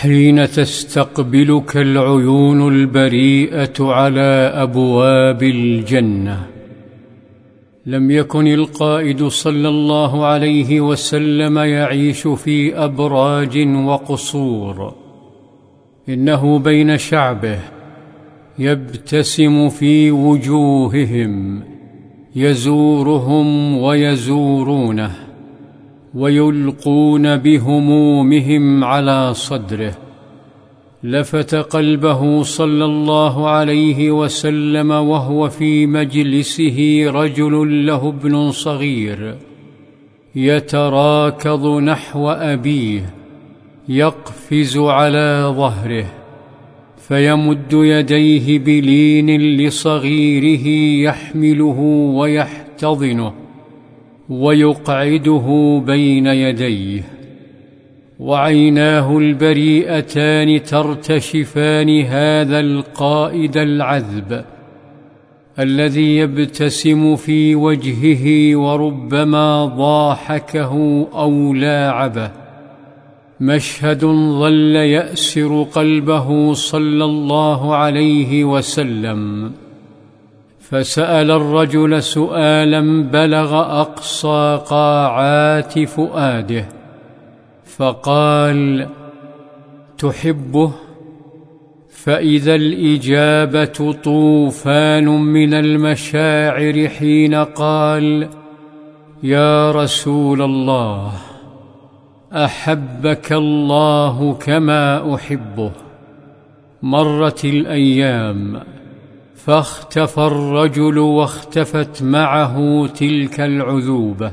حين تستقبلك العيون البريئة على أبواب الجنة. لم يكن القائد صلى الله عليه وسلم يعيش في أبراج وقصور. إنه بين شعبه يبتسم في وجوههم يزورهم ويزورونه. ويلقون بهمومهم على صدره. لفت قلبه صلى الله عليه وسلم وهو في مجلسه رجل له ابن صغير. يتراكض نحو أبيه يقفز على ظهره فيمد يديه بلين لصغيره يحمله ويحتضنه. ويقعده بين يديه. وعيناه البريئتان ترتشفان هذا القائد العذب الذي يبتسم في وجهه وربما ضاحكه أو لاعبه. مشهد ظل يأسر قلبه صلى الله عليه وسلم. فسأل الرجل سؤالا بلغ أقصى قاعات فؤاده فقال تحبه؟ فإذا الإجابة طوفان من المشاعر حين قال يا رسول الله أحبك الله كما أحبه. مرت الأيام فاختفى الرجل واختفت معه تلك العذوبة.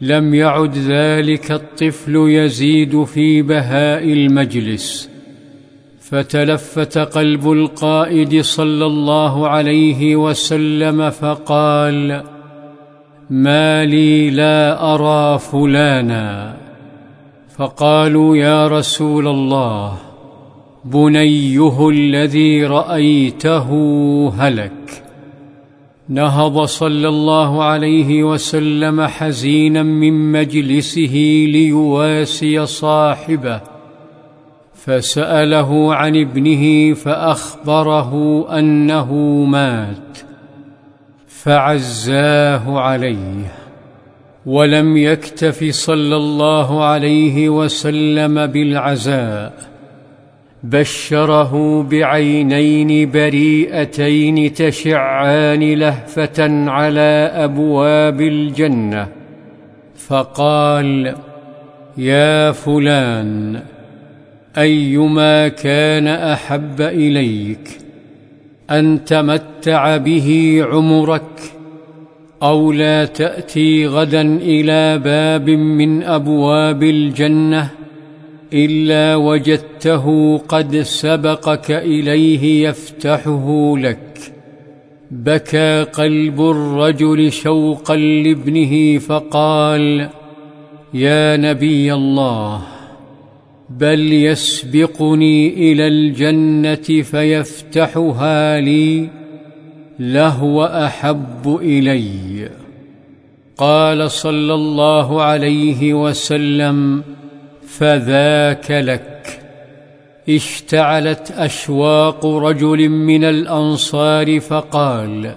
لم يعد ذلك الطفل يزيد في بهاء المجلس. فتلفت قلب القائد صلى الله عليه وسلم فقال ما لي لا أرى فلانا. فقالوا يا رسول الله بنيه الذي رايته هلك. نهض صلى الله عليه وسلم حزينا من مجلسه ليواسي صاحبه. فساله عن ابنه فاخبره انه مات. فعزاه عليه. ولم يكتف صلى الله عليه وسلم بالعزاء. بشره بعينين بريئتين تشعان لهفة على أبواب الجنة. فقال يا فلان أيما كان أحب إليك أن تمتع به عمرك أو لا تأتي غدا إلى باب من أبواب الجنة؟ إلا وجدته قد سبقك إليه يفتحه لك. بكى قلب الرجل شوقا لابنه فقال يا نبي الله بل يسبقني إلى الجنة فيفتحها لي لهو احب إلي. قال صلى الله عليه وسلم فذاك لك. اشتعلت أشواق رجل من الأنصار فقال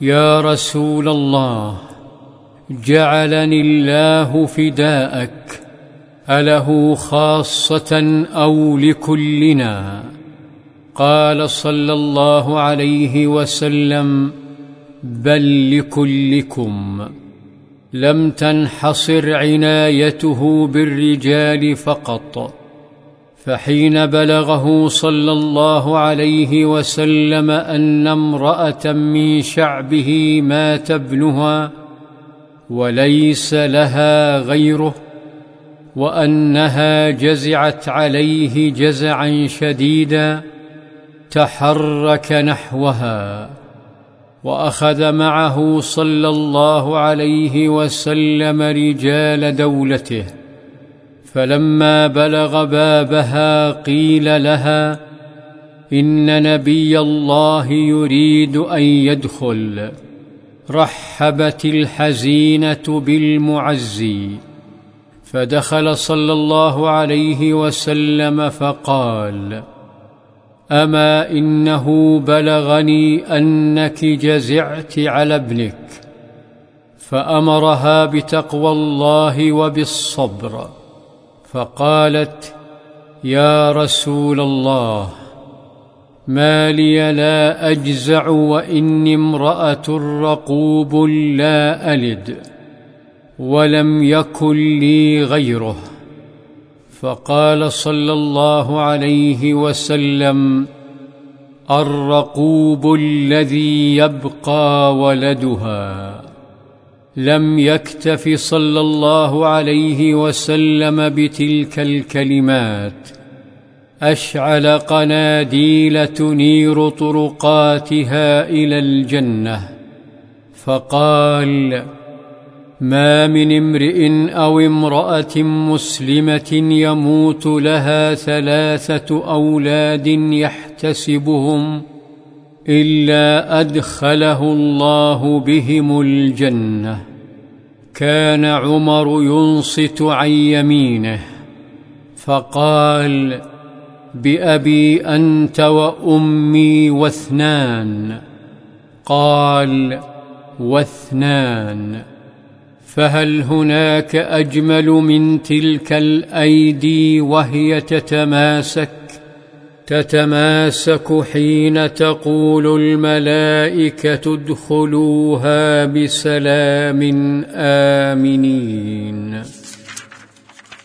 يا رسول الله جعلني الله فداءك أله خاصة أو لكلنا؟ قال صلى الله عليه وسلم بل لكلكم. لم تنحصر عنايته بالرجال فقط فحين بلغه صلى الله عليه وسلم أن امرأة من شعبه مات ابنها وليس لها غيره وأنها جزعت عليه جزعا شديدا تحرك نحوها. وأخذ معه صلى الله عليه وسلم رجال دولته فلما بلغ بابها قيل لها إن نبي الله يريد أن يدخل. رحبت الحزينة بالمعزي فدخل صلى الله عليه وسلم فقال اما انه بلغني انك جزعت على ابنك فامرها بتقوى الله وبالصبر فقالت يا رسول الله ما لي لا اجزع واني امراه رقوب لا الد ولم يكن لي غيره فقال صلى الله عليه وسلم الرقوب الذي يبقى ولدها. لم يكتف صلى الله عليه وسلم بتلك الكلمات. أشعل قناديل تنير طرقاتها إلى الجنة. فقال ما من امرئ أو امرأة مسلمة يموت لها ثلاثة أولاد يحتسبهم إلا أدخله الله بهم الجنة. كان عمر ينصت عن يمينه فقال بأبي أنت وأمي واثنان. قال واثنان. فهل هناك أجمل من تلك الأيدي وهي تتماسك؟ تتماسك حين تقول الملائكة ادخلوها بسلام آمنين.